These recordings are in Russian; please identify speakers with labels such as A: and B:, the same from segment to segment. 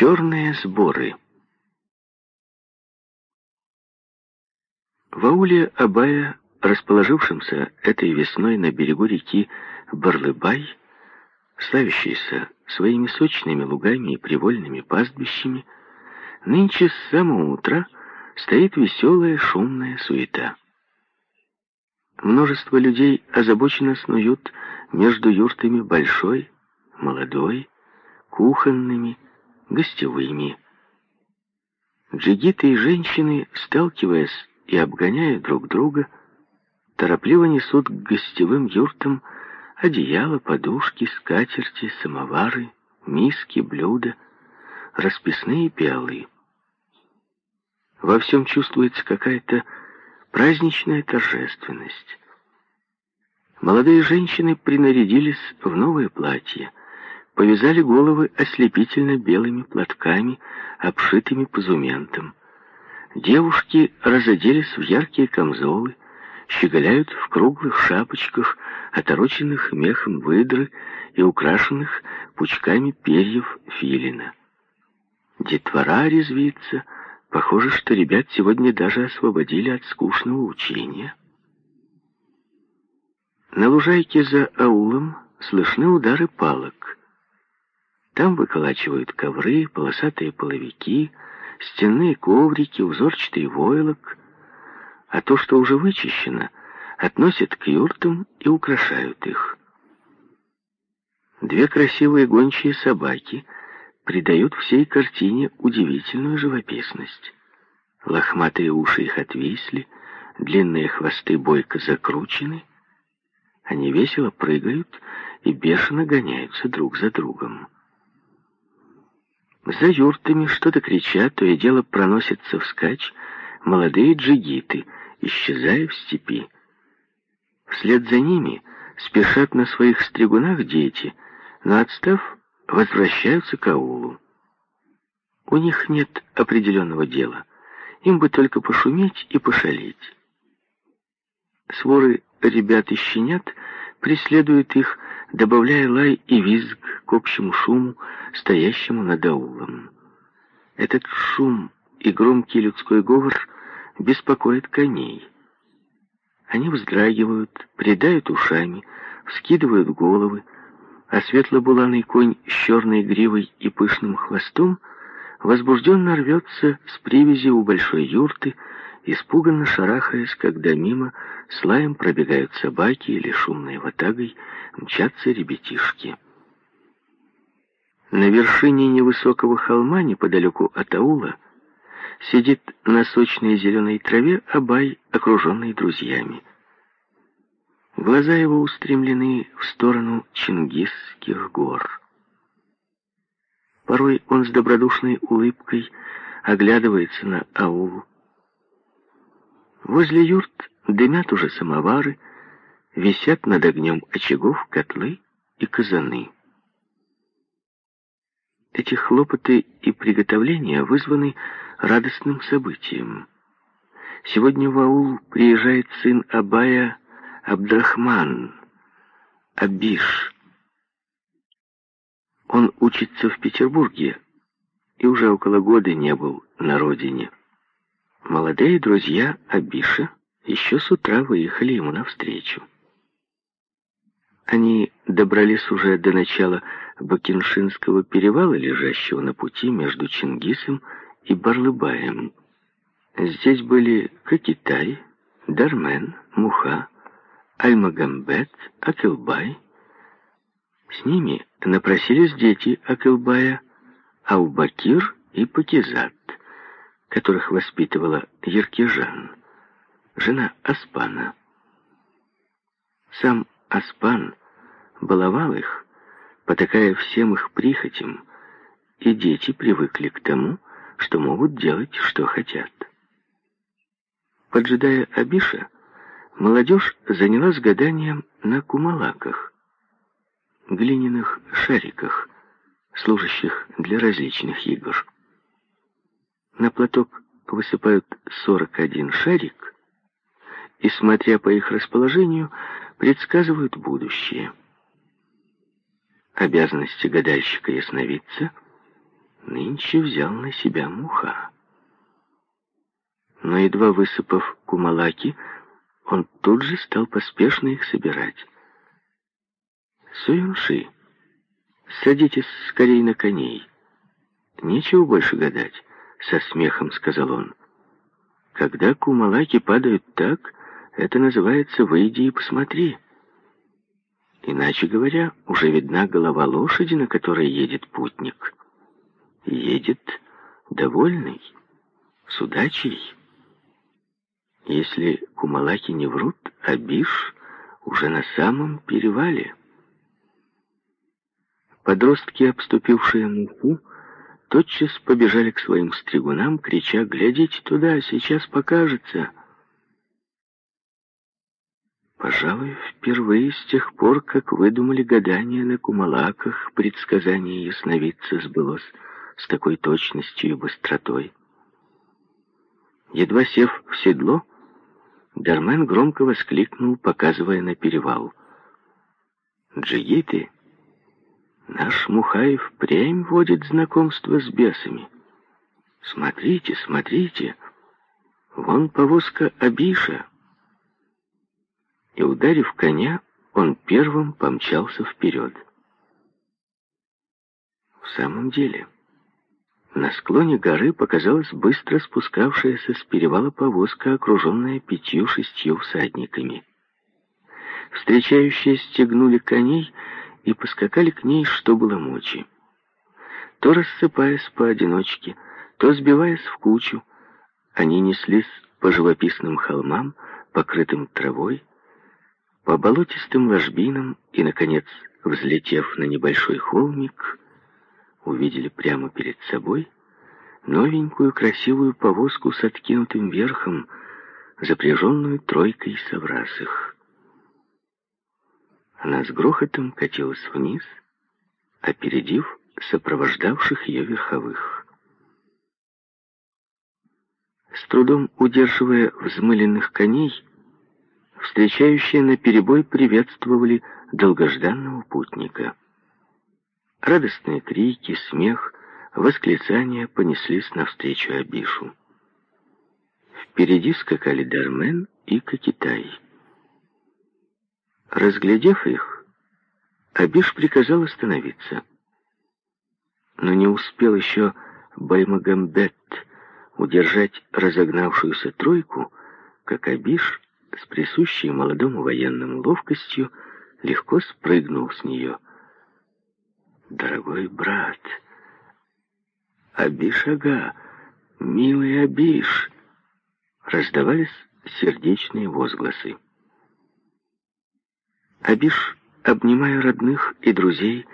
A: Черные сборы. В ауле Абая, расположившемся этой весной на берегу реки Барлыбай, славящейся своими сочными лугами и привольными пастбищами, нынче с самого утра стоит веселая шумная суета. Множество людей озабоченно снуют между юртами большой, молодой, кухонными, гостевыми. Джигиты и женщины, сталкиваясь и обгоняя друг друга, торопливо несут к гостевым юртам одеяла, подушки, скатерти, самовары, миски, блюда, расписные пиалы. Во всем чувствуется какая-то праздничная торжественность. Молодые женщины принарядились в новые платья, повязали головы ослепительно белыми платками, обшитыми позументом. Девушки разоделись в яркие камзолы, щеголяют в круглых шапочках, отороченных мехом выдры и украшенных пучками перьев филина. Детвора резвится, похоже, что ребят сегодня даже освободили от скучного учения. На лужайке за аулом слышны удары палок. Там выколачивают ковры, полосатые половики, стенные коврики, узорчатый войлок, а то, что уже вычищено, относят к юртам и украшают их. Две красивые гончие собаки придают всей картине удивительную живописность. Лохматые уши их отвисли, длинные хвосты бойко закручены. Они весело прыгают и бешено гоняются друг за другом. За юртами что-то кричат, то и дело проносятся вскачь молодые джигиты, исчезая в степи. Вслед за ними спешат на своих стригунах дети, но отстав, возвращаются к аулу. У них нет определенного дела, им бы только пошуметь и пошалить. Своры ребят и щенят преследуют их, добавляя лай и визг к общему шуму, стоящему над аулом. Этот шум и громкий людской говор беспокоит коней. Они вздрагивают, придают ушами, вскидывают головы, а светло-буланый конь с черной гривой и пышным хвостом возбужденно рвется с привязи у большой юрты, испуганно шарахаясь, когда мимо с лаем пробегают собаки или шумной ватагой мчатся ребятишки. На вершине невысокого холма, неподалеку от аула, сидит на сочной зеленой траве Абай, окруженный друзьями. Глаза его устремлены в сторону Чингисских гор. Порой он с добродушной улыбкой оглядывается на аул. Возле юрт дымят уже самовары, висят над огнем очагов котлы и казаны. Эти хлопоты и приготовления вызваны радостным событием. Сегодня в аул приезжает сын Абая Абдрахман, Абиш. Он учится в Петербурге и уже около года не был на родине. Молодые друзья Абиша еще с утра выехали ему навстречу. Они добрались уже до начала Бакиншинского перевала, лежащего на пути между Чингисом и Барлыбаем. Здесь были Кокпай, Дармен, Мука, Альмагамбет, Акилбай. С ними напросились дети Акилбая, Аубакир и Пакизат, которых воспитывала Еркежан, жена Аспана. Сам Аспан баловал их, потакая всем их прихотям, и дети привыкли к тому, что могут делать, что хотят. Поджидая Абиша, молодежь занялась гаданием на кумалаках, глиняных шариках, служащих для различных игр. На платок высыпают 41 шарик и, смотря по их расположению, предсказывают будущее. Обязанности гадальщика-ясновидца нынче взял на себя муха. Но едва высыпав кумалаки, он тут же стал поспешно их собирать. «Суюнши, садитесь скорее на коней. Нечего больше гадать», — со смехом сказал он. «Когда кумалаки падают так, это называется «выйди и посмотри». Иначе говоря, уже видна голова лошади, на которой едет путник. Едет довольный, с удачей. Если кумалаки не врут, а Биш уже на самом перевале. Подростки, обступившие муху, тотчас побежали к своим стригунам, крича «Глядите туда, сейчас покажется!» Пожалуй, впервые с тех пор, как выдумали гадания на кумалаках, предсказание ясновидца сбылось с такой точностью и быстротой. Едва сев в седло, Дармен громко воскликнул, показывая на перевал. «Джигиты, наш Мухаев прям водит знакомство с бесами. Смотрите, смотрите, вон повозка Абиша» и, ударив коня, он первым помчался вперед. В самом деле, на склоне горы показалась быстро спускавшаяся с перевала повозка, окруженная пятью-шестью всадниками. Встречающие стегнули коней и поскакали к ней, что было мочи. То рассыпаясь поодиночке, то сбиваясь в кучу, они неслись по живописным холмам, покрытым травой, по болотистым ложбинам и, наконец, взлетев на небольшой холмик, увидели прямо перед собой новенькую красивую повозку с откинутым верхом, запряженную тройкой соврасых. Она с грохотом катилась вниз, опередив сопровождавших ее верховых. С трудом удерживая взмыленных коней, встречающие на перебой приветствовали долгожданного путника. Радостные крики, смех, восклицания понеслись навстречу Абишу. Впереди скакали Дармен и Кокитай. Разглядев их, Абиш приказал остановиться. Но не успел еще Баймагамбет удержать разогнавшуюся тройку, как Абиш с присущей молодому военному ловкостью легко спрыгнул с нее. «Дорогой брат, Абишага, милый Абиш!» Раздавались сердечные возгласы. Абиш, обнимая родных и друзей,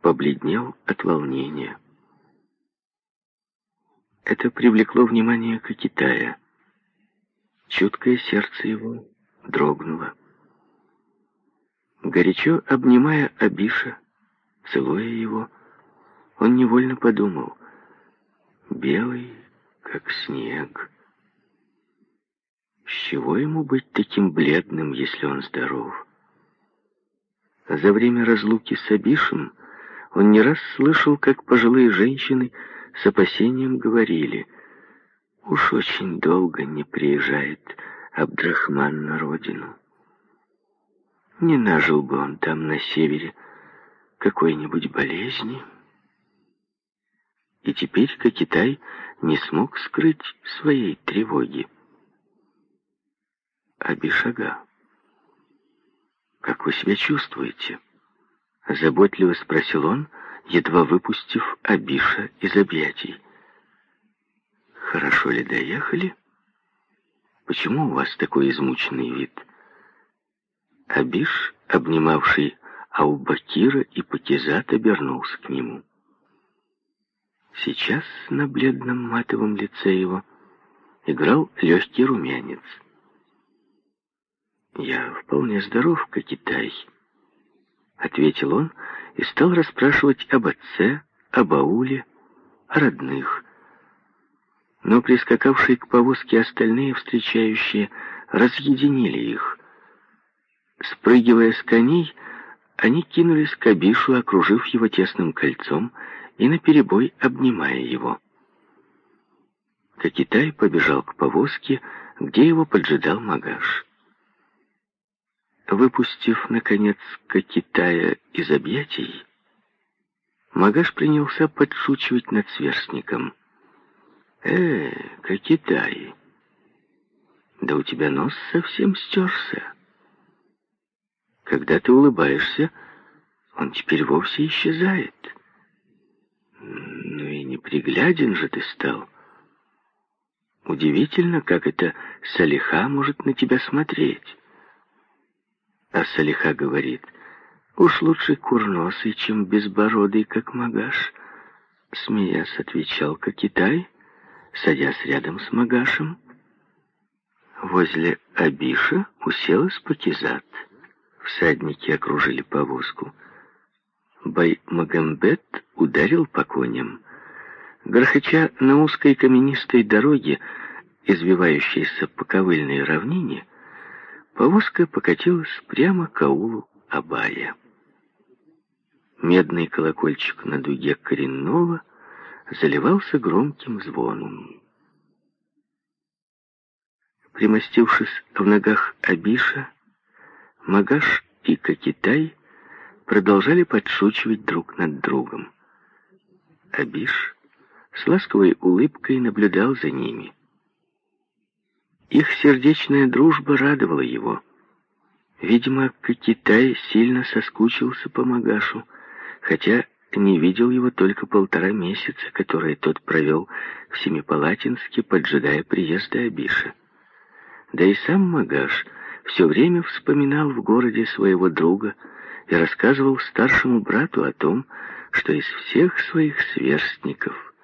A: побледнел от волнения. Это привлекло внимание Китая. Чуткое сердце его дрогнуло. Горячо обнимая Абиша, целуя его, он невольно подумал, белый, как снег. С чего ему быть таким бледным, если он здоров? За время разлуки с Абишем он не раз слышал, как пожилые женщины с опасением говорили — Уж очень долго не приезжает Абдрахман на родину. Не нажил бы он там, на севере, какой-нибудь болезни. И теперь Китай не смог скрыть своей тревоги. Абишага, как вы себя чувствуете? Заботливо спросил он, едва выпустив Абиша из объятий. Хорошо ли доехали? Почему у вас такой измученный вид? Абиш, обнимавший Аубакира и Пакизат, обернулся к нему. Сейчас на бледном матовом лице его играл легкий румянец. «Я вполне здоров, как Китай», — ответил он и стал расспрашивать об отце, об ауле, о родных, но прискакавшие к повозке остальные встречающие разъединили их. Спрыгивая с коней, они кинулись к Абишу, окружив его тесным кольцом и наперебой обнимая его. Кокитай побежал к повозке, где его поджидал Магаш. Выпустив, наконец, Кокитая из объятий, Магаш принялся подшучивать над сверстником. «Э, Кокитай, да у тебя нос совсем стерся. Когда ты улыбаешься, он теперь вовсе исчезает. Ну и непригляден же ты стал. Удивительно, как это Салиха может на тебя смотреть. А Салиха говорит, уж лучше курносый, чем безбородый, как Магаш. Смеясь, отвечал Китай, садясь рядом с Магашем. Возле Абиша уселась Пакизат. Всадники окружили повозку. Бай-Магомбет ударил по коням. Грохоча на узкой каменистой дороге, извивающейся по ковыльной равнине, повозка покатилась прямо к аулу Абая. Медный колокольчик на дуге коренного заливался громким звоном. Примостившись в ногах Абиша, Магаш и Кокитай продолжали подшучивать друг над другом. Абиш с ласковой улыбкой наблюдал за ними. Их сердечная дружба радовала его. Видимо, Китай сильно соскучился по Магашу, хотя не видел его только полтора месяца, которые тот провел в Семипалатинске, поджидая приезда Абиша. Да и сам Магаш все время вспоминал в городе своего друга и рассказывал старшему брату о том, что из всех своих сверстников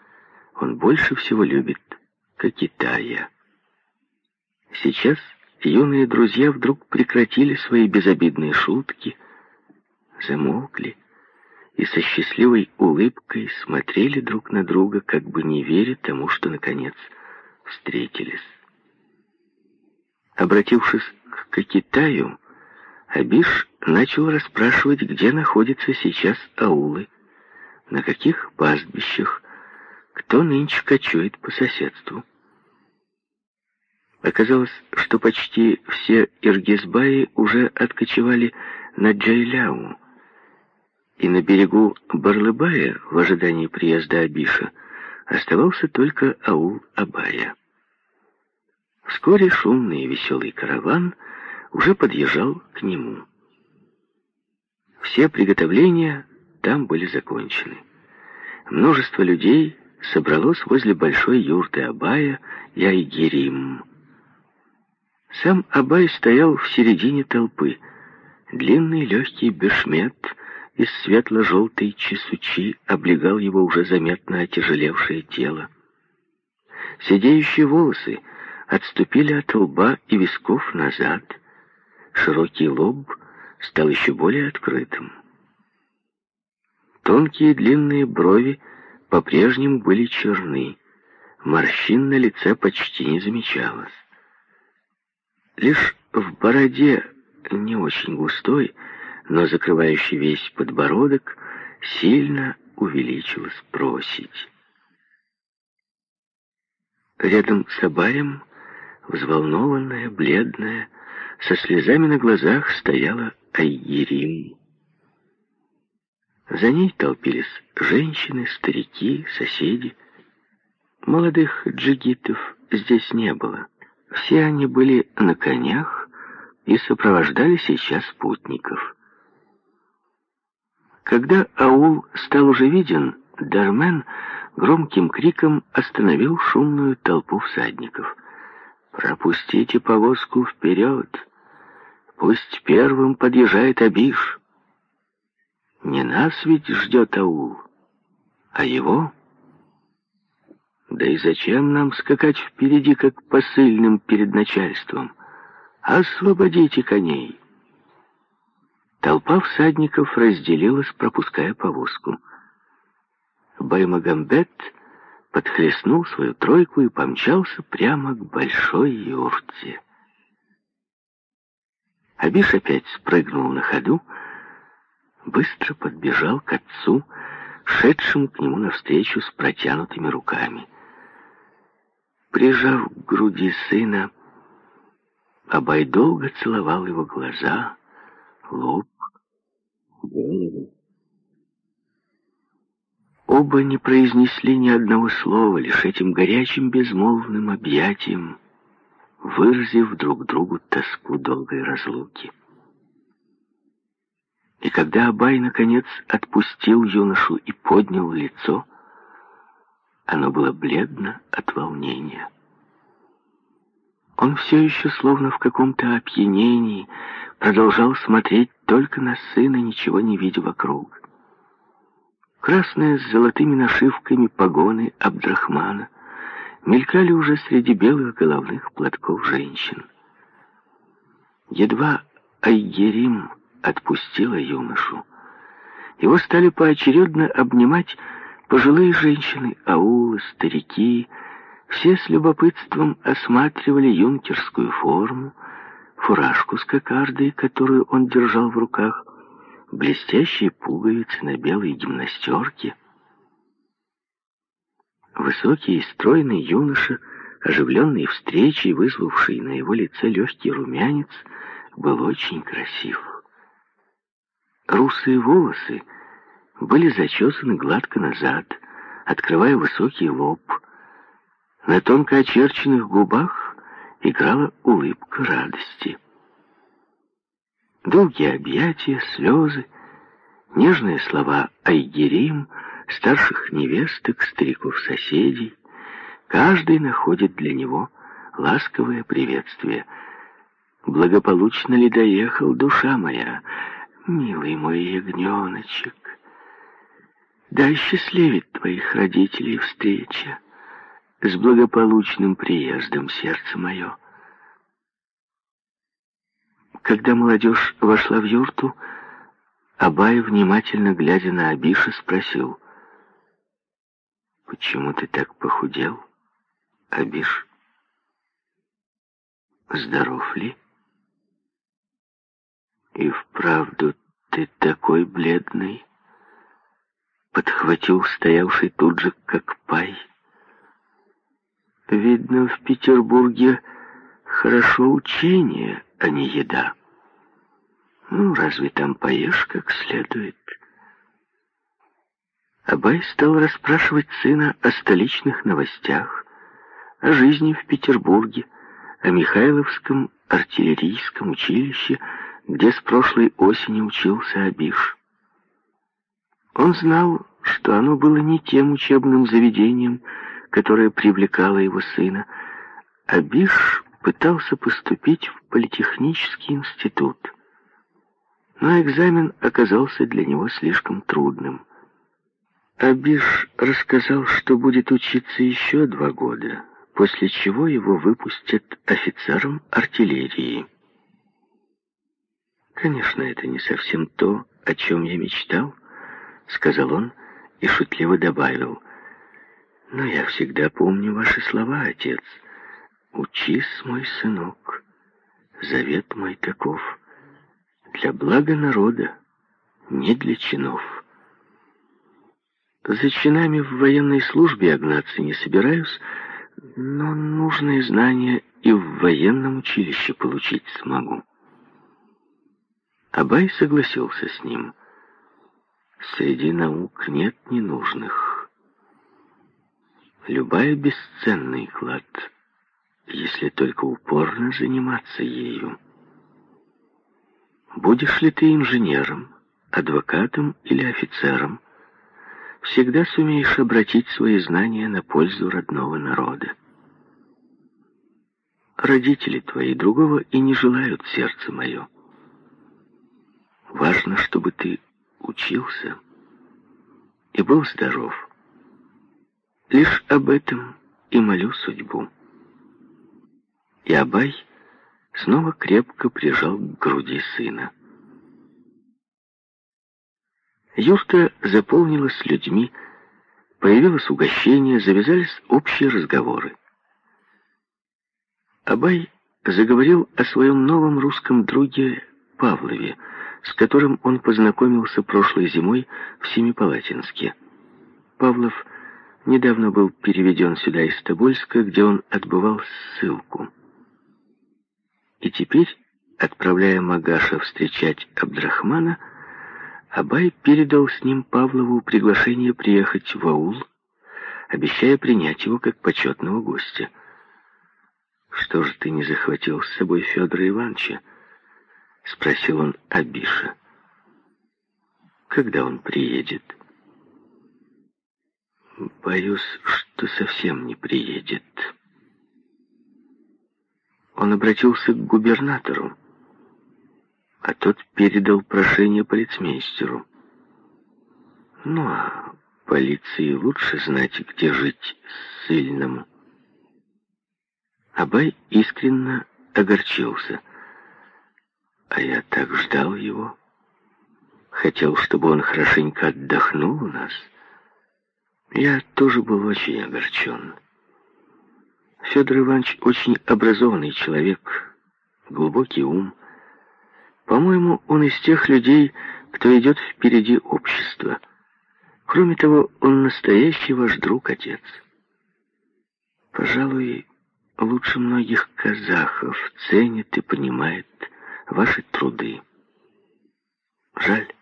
A: он больше всего любит Кокитая. Сейчас юные друзья вдруг прекратили свои безобидные шутки, замолкли и со счастливой улыбкой смотрели друг на друга, как бы не веря тому, что, наконец, встретились. Обратившись к Китаю, Абиш начал расспрашивать, где находятся сейчас аулы, на каких пастбищах, кто нынче кочует по соседству. Оказалось, что почти все иргизбаи уже откочевали на Джайляу, и на берегу Барлыбая, в ожидании приезда Абиша, оставался только аул Абая. Вскоре шумный и веселый караван уже подъезжал к нему. Все приготовления там были закончены. Множество людей собралось возле большой юрты Абая и Айгерим. Сам Абай стоял в середине толпы. Длинный легкий бешмет из светло-желтой чесучи облегал его уже заметно отяжелевшее тело. Сидеющие волосы отступили от лба и висков назад. Широкий лоб стал еще более открытым. Тонкие длинные брови по-прежнему были черны. Морщин на лице почти не замечалось. Лишь в бороде, не очень густой, но закрывающий весь подбородок, сильно увеличилась просить. Рядом с Абаем, взволнованная, бледная, со слезами на глазах стояла Айгерим. За ней толпились женщины, старики, соседи. Молодых джигитов здесь не было. Все они были на конях и сопровождали сейчас путников. Когда аул стал уже виден, Дармен громким криком остановил шумную толпу всадников. «Пропустите повозку вперед! Пусть первым подъезжает Абиш! Не нас ведь ждет аул, а его...» Да и зачем нам скакать впереди, как посыльным перед начальством? Освободите коней. Толпа всадников разделилась, пропуская повозку. Баймагамбет подхлестнул свою тройку и помчался прямо к большой юрте. Абиш опять спрыгнул на ходу, быстро подбежал к отцу, шедшим к нему навстречу с протянутыми руками. Прижав к груди сына, Абай долго целовал его глаза, лоб, голову. Оба не произнесли ни одного слова, лишь этим горячим безмолвным объятием, выразив друг другу тоску долгой разлуки. И когда Абай, наконец, отпустил юношу и поднял лицо, оно было бледно от волнения. Он все еще, словно в каком-то опьянении, продолжал смотреть только на сына, ничего не видя вокруг. Красные с золотыми нашивками погоны Абдрахмана мелькали уже среди белых головных платков женщин. Едва Айгерим отпустила юношу. Его стали поочередно обнимать пожилые женщины, аулы, старики. Все с любопытством осматривали юнкерскую форму, фуражку с кокардой, которую он держал в руках, блестящие пуговицы на белой гимнастерке. Высокий и стройный юноша, оживленный встречей, вызвавший на его лице легкий румянец, был очень красив. Русые волосы были зачесаны гладко назад, открывая высокий лоб. На тонко очерченных губах играла улыбка радости. Долгие объятия, слезы, нежные слова айгерим, старших невесток, стариков-соседей. Каждый находит для него ласковое приветствие. «Благополучно ли доехал, душа моя?» Милый мой ягненочек, дай счастливит твоих родителей встреча с благополучным приездом сердце мое. Когда молодежь вошла в юрту, Абай, внимательно глядя на Абиша, спросил, «Почему ты так похудел, Абиш? Здоров ли?» И вправду ты такой бледный, подхватил стоявший тут же, как пай. Видно, в Петербурге хорошо учение, а не еда. Ну, разве там поешь как следует? Абай стал расспрашивать сына о столичных новостях, о жизни в Петербурге, о Михайловском артиллерийском училище, где с прошлой осени учился Абиш. Он знал, что оно было не тем учебным заведением, которое привлекало его сына. Абиш пытался поступить в политехнический институт. Но экзамен оказался для него слишком трудным. Абиш рассказал, что будет учиться еще два года, после чего его выпустят офицером артиллерии. «Конечно, это не совсем то, о чем я мечтал», — сказал он и шутливо добавил. «Но я всегда помню ваши слова, отец. Учись, мой сынок. Завет мой таков. Для блага народа, не для чинов». За чинами в военной службе огнаться не собираюсь, но нужные знания и в военном училище получить смогу. Абай согласился с ним. Среди наук нет ненужных. Любая бесценный клад, если только упорно заниматься ею. Будешь ли ты инженером, адвокатом или офицером, всегда сумеешь обратить свои знания на пользу родного народа. Родители твои другого и не желают сердце мое. Важно, чтобы ты учился и был здоров. Лишь об этом и молю судьбу. И Абай снова крепко прижал к груди сына. Юрта заполнилась людьми, появилось угощение, завязались общие разговоры. Абай заговорил о своем новом русском друге Павлове, с которым он познакомился прошлой зимой в Семипалатинске. Павлов недавно был переведен сюда из Тобольска, где он отбывал ссылку. И теперь, отправляя Магаша встречать Абдрахмана, Абай передал с ним Павлову приглашение приехать в аул, обещая принять его как почетного гостя. «Что же ты не захватил с собой Федора Ивановича?» — спросил он Абиша. «Когда он приедет?» «Боюсь, что совсем не приедет». Он обратился к губернатору а тот передал прошение полицмейстеру. Ну, а полиции лучше знать, где жить ссыльному. Абай искренне огорчился. А я так ждал его. Хотел, чтобы он хорошенько отдохнул у нас. Я тоже был очень огорчен. Федор Иванович очень образованный человек, глубокий ум, по-моему, он из тех людей, кто идет впереди общества. Кроме того, он настоящий ваш друг-отец. Пожалуй, лучше многих казахов ценит и понимает ваши труды. Жаль.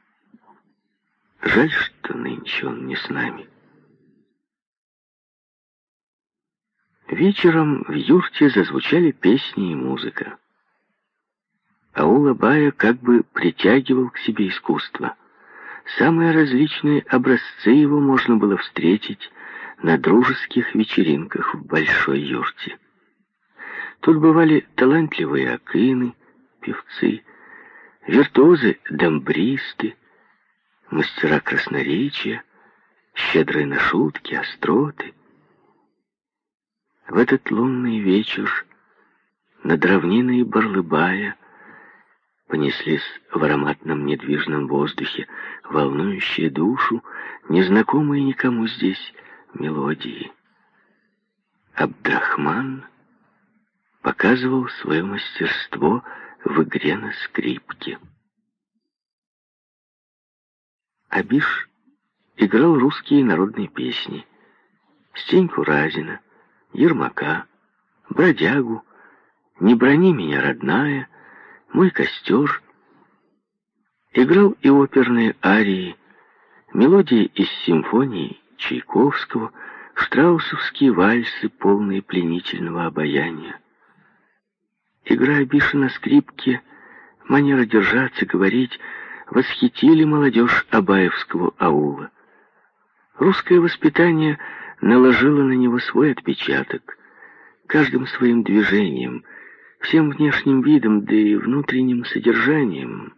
A: Жаль, что нынче он не с нами. Вечером в юрте зазвучали песни и музыка. Аула Бая как бы притягивал к себе искусство. Самые различные образцы его можно было встретить на дружеских вечеринках в Большой юрте. Тут бывали талантливые акины, певцы, виртуозы-дамбристы, мастера красноречия, щедрые на шутки, остроты. В этот лунный вечер над равниной Барлыбая понеслись в ароматном недвижном воздухе, волнующие душу, незнакомые никому здесь мелодии. Абдрахман показывал свое мастерство в игре на скрипке. Абиш играл русские народные песни. Стеньку Разина, Ермака, Бродягу, «Не брони меня, родная», мой костер. Играл и оперные арии, мелодии из симфонии Чайковского, штраусовские вальсы, полные пленительного обаяния. Игра Биша на скрипке, манера держаться, говорить, восхитили молодежь Абаевского аула. Русское воспитание наложило на него свой отпечаток. Каждым своим движением — всем внешним видом, да и внутренним содержанием,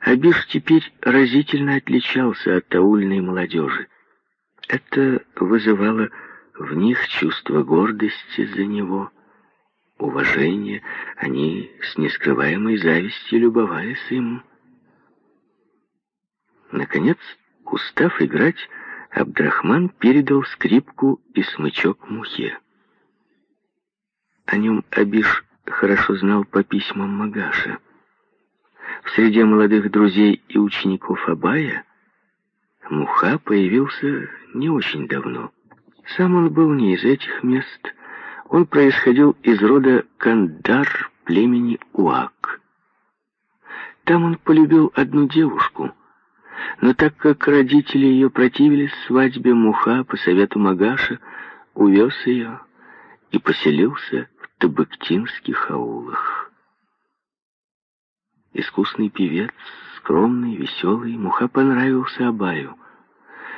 A: Абиш теперь разительно отличался от таульной молодежи. Это вызывало в них чувство гордости за него, уважение, они с нескрываемой завистью любовались им. Наконец, устав играть, Абдрахман передал скрипку и смычок Мухе. О нем Абиш хорошо знал по письмам Магаша. В среде молодых друзей и учеников Абая Муха появился не очень давно. Сам он был не из этих мест. Он происходил из рода Кандар племени Уак. Там он полюбил одну девушку, но так как родители ее противились свадьбе, Муха по совету Магаша увез ее и поселился табыктинских аулах. Искусный певец, скромный, веселый, Муха понравился Абаю,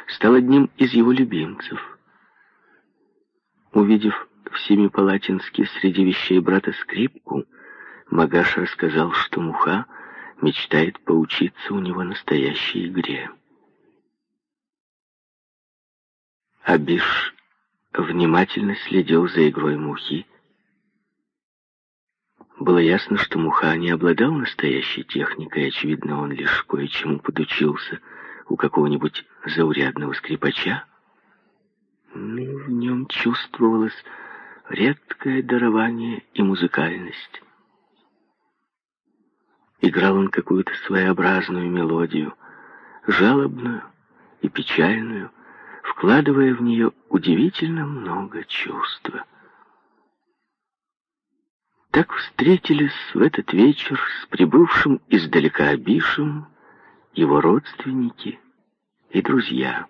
A: стал одним из его любимцев. Увидев в Семипалатинске среди вещей брата скрипку, Магаш рассказал, что Муха мечтает поучиться у него настоящей игре. Абиш внимательно следил за игрой Мухи, было ясно, что Муха не обладал настоящей техникой, очевидно, он лишь кое-чему подучился у какого-нибудь заурядного скрипача. Но в нем чувствовалось редкое дарование и музыкальность. Играл он какую-то своеобразную мелодию, жалобную и печальную, вкладывая в нее удивительно много чувства. Так встретились в этот вечер с прибывшим издалека Абишем его родственники и друзья.